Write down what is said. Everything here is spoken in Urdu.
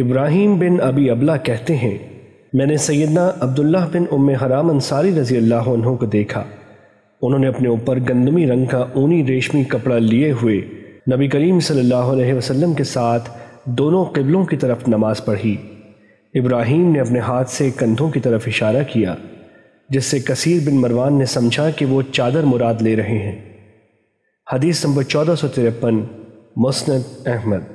ابراہیم بن ابی ابلا کہتے ہیں، میں نے سیدنا عبداللہ بن ام حرام انصاری رضی اللہ عنہ کو دیکھا۔ انہوں نے اپنے اوپر گندمی رنگ کا اونی ریشمی کپڑا لیے ہوئے نبی کریم صلی اللہ علیہ وسلم کے ساتھ دونوں قبلوں کی طرف نماز پڑھی۔ ابراہیم نے اپنے ہاتھ سے کندھوں کی طرف اشارہ کیا، جس سے کثیر بن مروان نے سمجھا کہ وہ چادر مراد لے رہے ہیں۔ حدیث نمبر چودہ سو ترپن، مسند احمد۔